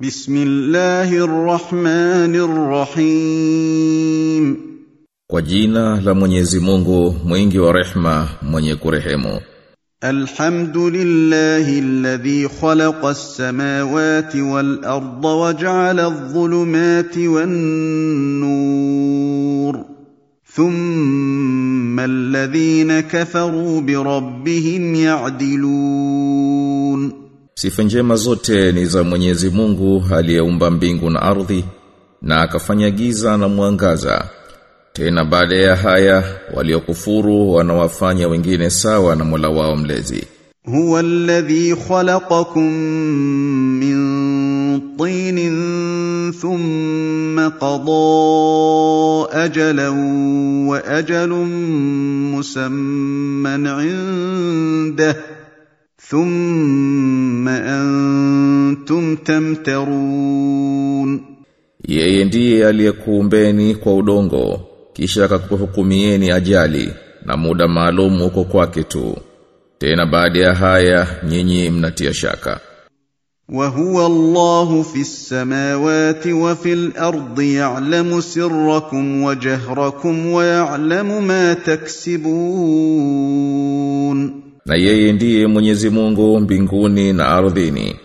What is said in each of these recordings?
بسم الله الرحمن الرحيم. Kwa jina la Mwenyezi Mungu mwingi wa rehma mwenye kurehemu. الحمد لله الذي خلق السماوات والارض وجعل الظلمات والنور ثم الذين كفروا بربهم يعدلون Sifa njema zote ni za Mwenyezi Mungu aliyeumba mbingu na ardhi na akafanya giza na mwangaza. Tena baada ya haya waliokufuru wanawafanya wengine sawa na Mola wao mlezi. Huwa alladhi khalaqakum min tinin thumma qada ajalan wa ajalun musamman indah thumma انتم تمترون Yeye ndiye aliyekuumbeni kwa udongo kisha akakuhukumieni ajali na muda maalum uko kwake tu tena baada ya haya nyinyi mnatia shaka وهو الله في السماوات وفي الارض يعلم سركم وجهركم ويعلم ما تكسبون Na yeye ndiye Mwenyezi Mungu mbinguni na ardhini.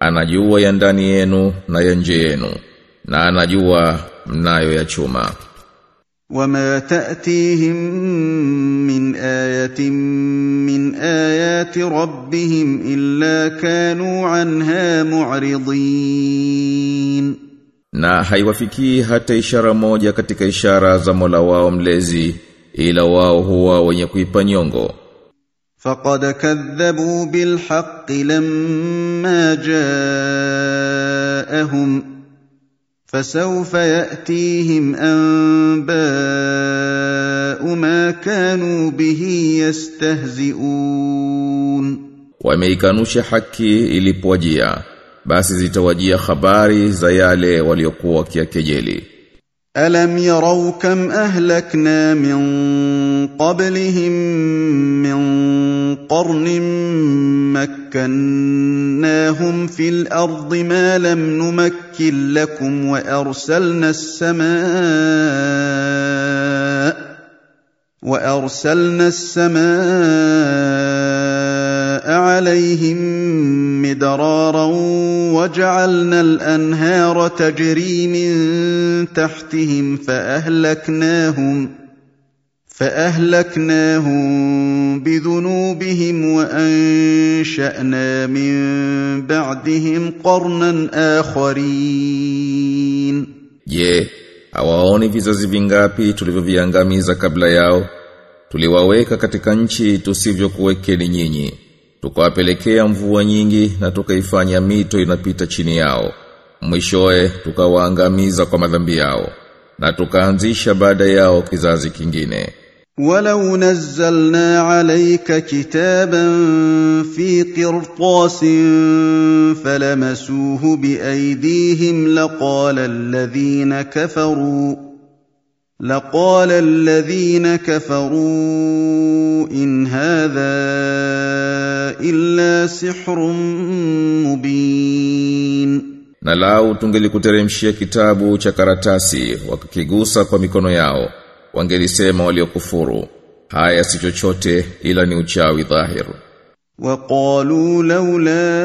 Anajua ya ndani yenu na ya nje yenu. Na anajua mnayo ya chuma. وما تاتيهم من ايه من ايات ربهم الا كانوا عنها معرضين Na haiwafikii hata ishara moja katika ishara za Mola wao mlezi ila wao huwa wenye kuipa nyongo. فقد كذبوا بالحق لما جاءهم فسوف ياتيهم انباء ما كانوا به يستهزئون Wameikanusha haki ilipowajia. Basi zitawajia habari za yale waliokuwa wakiakejeli. الم يروا كم اهلكنا من قبلهم من قرن مكناهم في الأرض ما لم نمكن لكم وارسلنا السماء وارسلنا السماء عليهم مدرارا وجعلنا الانهار تجري من تحتهم فاهلكناهم فاهلكناهم بذنوبهم وانشانا من بعدهم قرنا اخرين Je, hawaoni vizazi vingapi tulivyoviangamiza kabla yao? Tuliwaweka katika nchi tusivyokuwekeni nyinyi. Tukawapelekea mvua nyingi na tukaifanya mito inapita chini yao. Mwishoe tukawaangamiza kwa madhambi yao na tukaanzisha baada yao kizazi kingine. ولو نزلنا عليك كتابا في قرطاس فلمسوه بايديهم لقال الذين كفروا لقال الذين كفروا ان هذا الا سحر مبين Na lau tungelikuteremshia kitabu cha karatasi wakakigusa kwa mikono yao wangelisema waliokufuru haya si chochote ila ni uchawi dhahir وقالوا لولا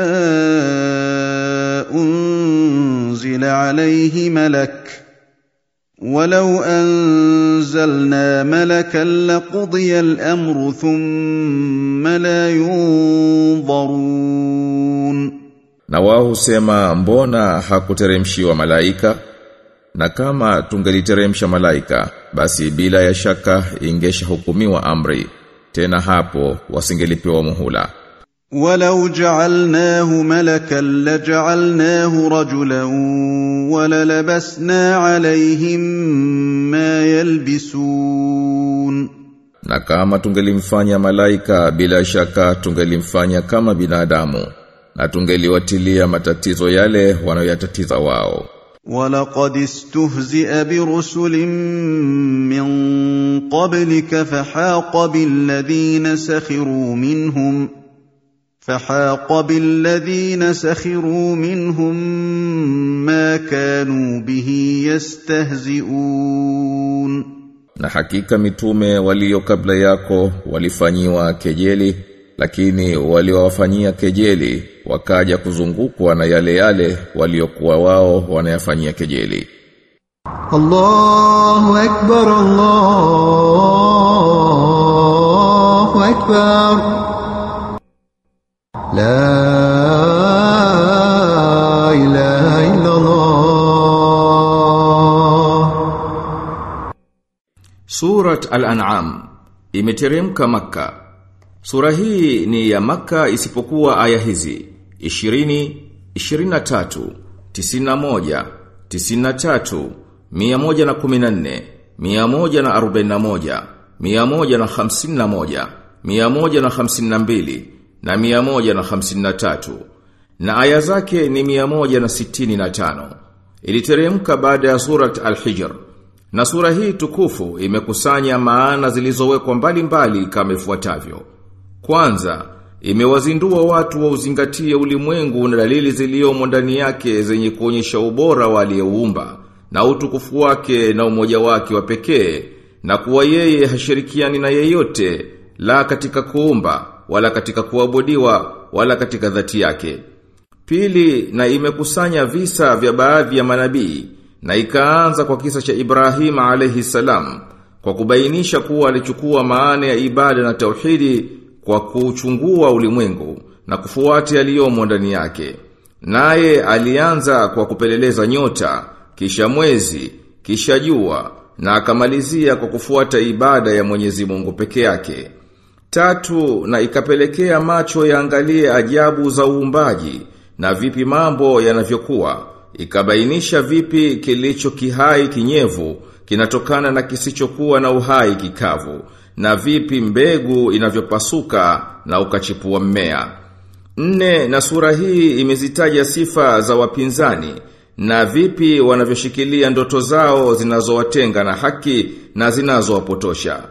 انزل عليه ملك ولو انزلنا ملكا لقضي الامر ثم لا ينظرون na wao husema mbona hakuteremshiwa malaika na kama tungeliteremsha malaika basi bila ya shaka ingeshahukumiwa amri tena hapo wasingelipewa muhula ولو جعلناه ملكا لجعلناه رجلا وللبسنا عليهم ما يلبسون na kama tungelimfanya malaika bila shaka tungelimfanya kama binadamu na tungeliwatilia matatizo yale wanayoyatatiza wao ولقد استهزئ برسل من قبلك فحاق بالذين سخروا منهم فحاق بالذين سخروا منهم ما كانوا به يستهزئون Na hakika mitume walio kabla yako walifanyiwa kejeli lakini waliowafanyia kejeli wakaja kuzungukwa na yale yale waliokuwa wao wanayafanyia kejeli. الله أكبر الله أكبر la Surat Al-An'am imeteremka maka Sura hii ni ya Makka isipokuwa aya hizi 20 23 91 93 114 141 151 152 na 153 na aya zake ni 165. Iliteremka baada ya surat Al-Hijr. Na sura hii tukufu imekusanya maana zilizowekwa mbalimbali kama ifuatavyo. Kwanza, imewazindua watu wa uzingatie ulimwengu na dalili ziliyomo ndani yake zenye kuonyesha ubora wa aliyeuumba na utukufu wake na umoja wake wa pekee na kuwa yeye hashirikiani na yeyote la katika kuumba wala katika kuabudiwa wala katika dhati yake. Pili, na imekusanya visa vya baadhi ya manabii na ikaanza kwa kisa cha Ibrahim alayhi salam kwa kubainisha kuwa alichukua maana ya ibada na tauhidi kwa kuchungua ulimwengu na kufuata yaliyomo ndani yake. Naye alianza kwa kupeleleza nyota, kisha mwezi, kisha jua na akamalizia kwa kufuata ibada ya Mwenyezi Mungu peke yake. Tatu, na ikapelekea macho yaangalie ajabu za uumbaji na vipi mambo yanavyokuwa ikabainisha vipi kilicho kihai kinyevu kinatokana na kisichokuwa na uhai kikavu na vipi mbegu inavyopasuka na ukachipua mmea. Nne na sura hii imezitaja sifa za wapinzani na vipi wanavyoshikilia ndoto zao zinazowatenga na haki na zinazowapotosha.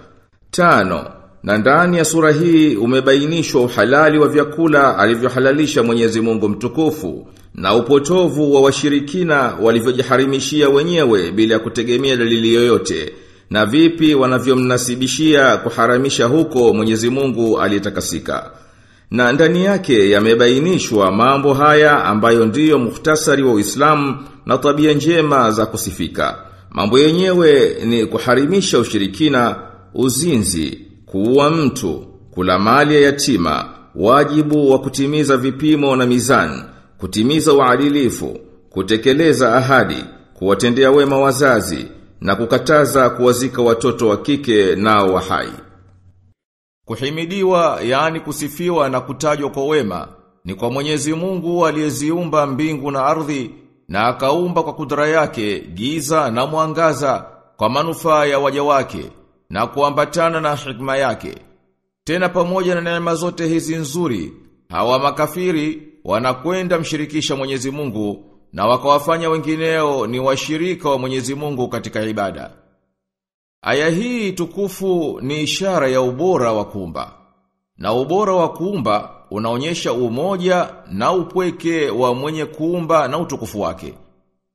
Tano, na ndani ya sura hii umebainishwa uhalali wa vyakula alivyohalalisha Mwenyezi Mungu mtukufu na upotovu wa washirikina walivyojiharimishia wenyewe bila kutegemea dalili yoyote na vipi wanavyomnasibishia kuharamisha huko Mwenyezi Mungu aliyetakasika. Na ndani yake yamebainishwa mambo haya ambayo ndiyo muhtasari wa Uislamu na tabia njema za kusifika. Mambo yenyewe ni kuharimisha ushirikina, uzinzi, kuua mtu, kula mali ya yatima, wajibu wa kutimiza vipimo na mizani, kutimiza uadilifu, kutekeleza ahadi, kuwatendea wema wazazi na kukataza kuwazika watoto wa kike nao wa hai. Kuhimidiwa yani kusifiwa na kutajwa kwa wema ni kwa Mwenyezi Mungu aliyeziumba mbingu na ardhi na akaumba kwa kudra yake giza na mwangaza kwa manufaa ya waja wake na kuambatana na hikma yake. Tena pamoja na neema zote hizi nzuri, hawa makafiri wanakwenda mshirikisha Mwenyezi Mungu na wakawafanya wengineo ni washirika wa Mwenyezi Mungu katika ibada. Aya hii tukufu ni ishara ya ubora wa kuumba. Na ubora wa kuumba unaonyesha umoja na upweke wa mwenye kuumba na utukufu wake.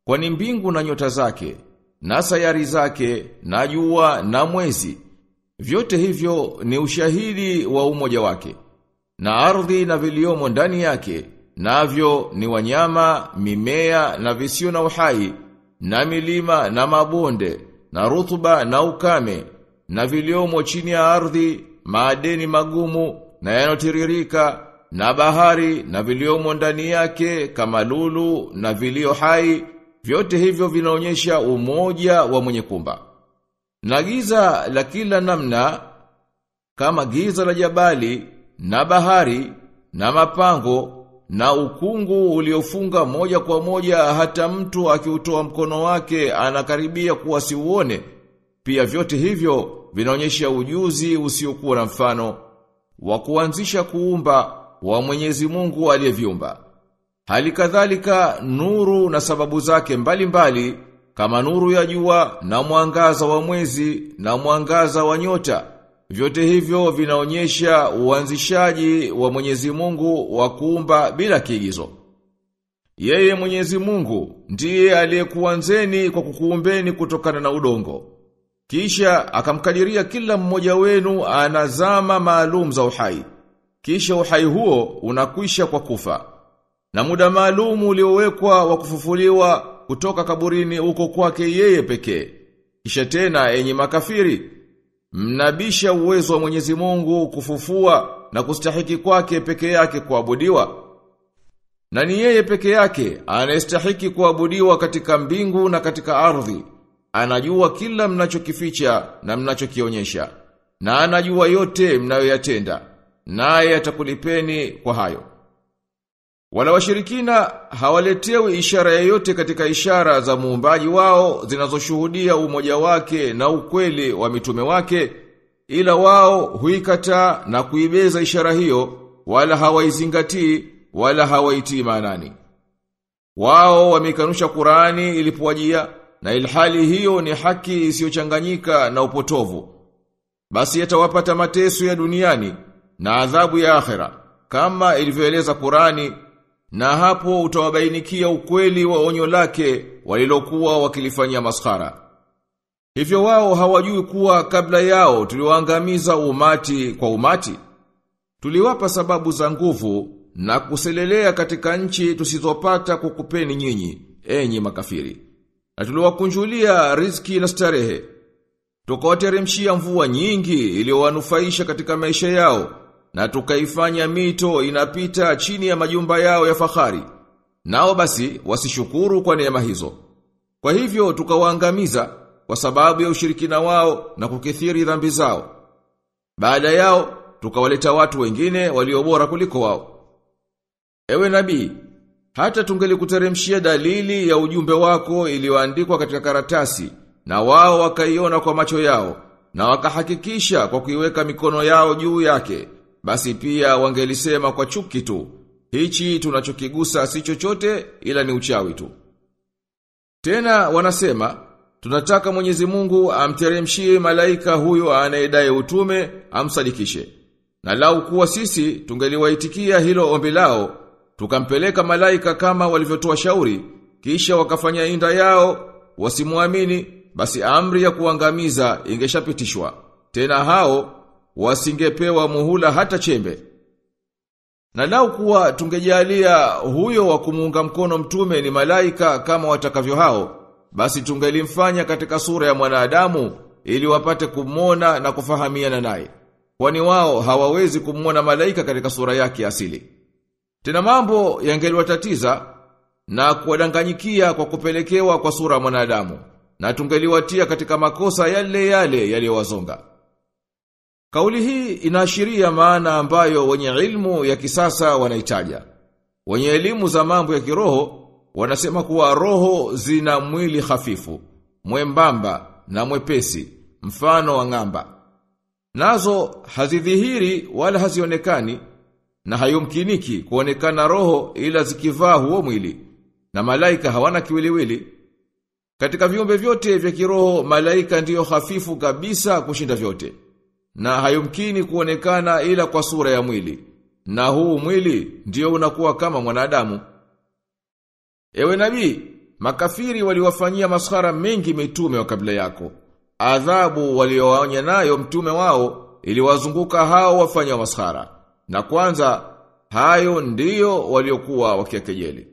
Kwani mbingu na nyota zake, na sayari zake, na jua na mwezi, vyote hivyo ni ushahidi wa umoja wake. Na ardhi na viliomo ndani yake, navyo ni wanyama, mimea na visio na uhai, na milima na mabonde, na rutuba na ukame, na viliomo chini ya ardhi, maadeni magumu na yanotiririka, na bahari na viliomo ndani yake kama lulu na vilio hai, vyote hivyo vinaonyesha umoja wa mwenye kumba. Na giza la kila namna kama giza la jabali na bahari na mapango na ukungu uliofunga moja kwa moja hata mtu akiutoa mkono wake anakaribia kuwa siuone. Pia vyote hivyo vinaonyesha ujuzi usiokuwa na mfano wa kuanzisha kuumba wa Mwenyezi Mungu aliyeviumba. Hali kadhalika nuru na sababu zake mbalimbali mbali, kama nuru ya jua na mwangaza wa mwezi na mwangaza wa nyota vyote hivyo vinaonyesha uanzishaji wa Mwenyezi Mungu wa kuumba bila kiigizo. Yeye Mwenyezi Mungu ndiye aliyekuanzeni kwa kukuumbeni kutokana na udongo. Kisha akamkadiria kila mmoja wenu anazama maalum za uhai. Kisha uhai huo unakwisha kwa kufa. Na muda maalumu uliowekwa wa kufufuliwa kutoka kaburini uko kwake yeye pekee. Kisha tena enyi makafiri, mnabisha uwezo wa Mwenyezi Mungu kufufua na kustahiki kwake peke yake kuabudiwa. Na ni yeye peke yake anayestahiki kuabudiwa katika mbingu na katika ardhi. Anajua kila mnachokificha na mnachokionyesha. Na anajua yote mnayoyatenda. Naye atakulipeni kwa hayo. Wala washirikina hawaletewi ishara yoyote katika ishara za muumbaji wao zinazoshuhudia umoja wake na ukweli wa mitume wake ila wao huikataa na kuibeza ishara hiyo wala hawaizingatii wala hawaitii maanani. Wao wamekanusha Qur'ani ilipowajia na ilhali hiyo ni haki isiyochanganyika na upotovu. Basi yatawapata mateso ya duniani na adhabu ya akhera kama ilivyoeleza Qur'ani na hapo utawabainikia ukweli wa onyo lake walilokuwa wakilifanyia maskhara. Hivyo wao hawajui kuwa kabla yao tuliwaangamiza umati kwa umati. Tuliwapa sababu za nguvu na kuselelea katika nchi tusizopata kukupeni nyinyi, enyi makafiri. Na tuliwakunjulia riziki na starehe. Tukawateremshia mvua nyingi iliyowanufaisha katika maisha yao na tukaifanya mito inapita chini ya majumba yao ya fahari. Nao basi wasishukuru kwa neema hizo. Kwa hivyo tukawaangamiza kwa sababu ya ushirikina wao na kukithiri dhambi zao. Baada yao tukawaleta watu wengine waliobora kuliko wao. Ewe nabii, hata tungelikuteremshia dalili ya ujumbe wako iliyoandikwa katika karatasi na wao wakaiona kwa macho yao na wakahakikisha kwa kuiweka mikono yao juu yake basi pia wangelisema kwa chuki tu, hichi tunachokigusa si chochote ila ni uchawi tu. Tena wanasema, tunataka Mwenyezi Mungu amteremshie malaika huyo anayedai utume amsadikishe. Na lau kuwa sisi tungeliwaitikia hilo ombi lao, tukampeleka malaika kama walivyotoa shauri, kisha wakafanya inda yao, wasimuamini, basi amri ya kuangamiza ingeshapitishwa. Tena hao wasingepewa muhula hata chembe. Na lau kuwa tungejalia huyo wa kumuunga mkono mtume ni malaika kama watakavyo hao, basi tungelimfanya katika sura ya mwanadamu ili wapate kumwona na kufahamiana naye. Kwani wao hawawezi kumwona malaika katika sura yake asili. Tena mambo yangeliwatatiza na kuwadanganyikia kwa kupelekewa kwa sura ya mwanadamu na tungeliwatia katika makosa yale yale yaliyowazonga. Kauli hii inaashiria maana ambayo wenye ilmu ya kisasa wanaitaja. Wenye elimu za mambo ya kiroho wanasema kuwa roho zina mwili hafifu, mwembamba na mwepesi, mfano wa ng'amba. Nazo hazidhihiri wala hazionekani na hayumkiniki kuonekana roho ila zikivaa huo mwili. Na malaika hawana kiwiliwili. Katika viumbe vyote vya kiroho malaika ndiyo hafifu kabisa kushinda vyote na hayumkini kuonekana ila kwa sura ya mwili. Na huu mwili ndio unakuwa kama mwanadamu. Ewe nabii, makafiri waliwafanyia maskhara mengi mitume wa kabla yako. Adhabu waliowaonya nayo mtume wao iliwazunguka hao wafanya maskhara. Na kwanza hayo ndiyo waliokuwa wakiakejeli.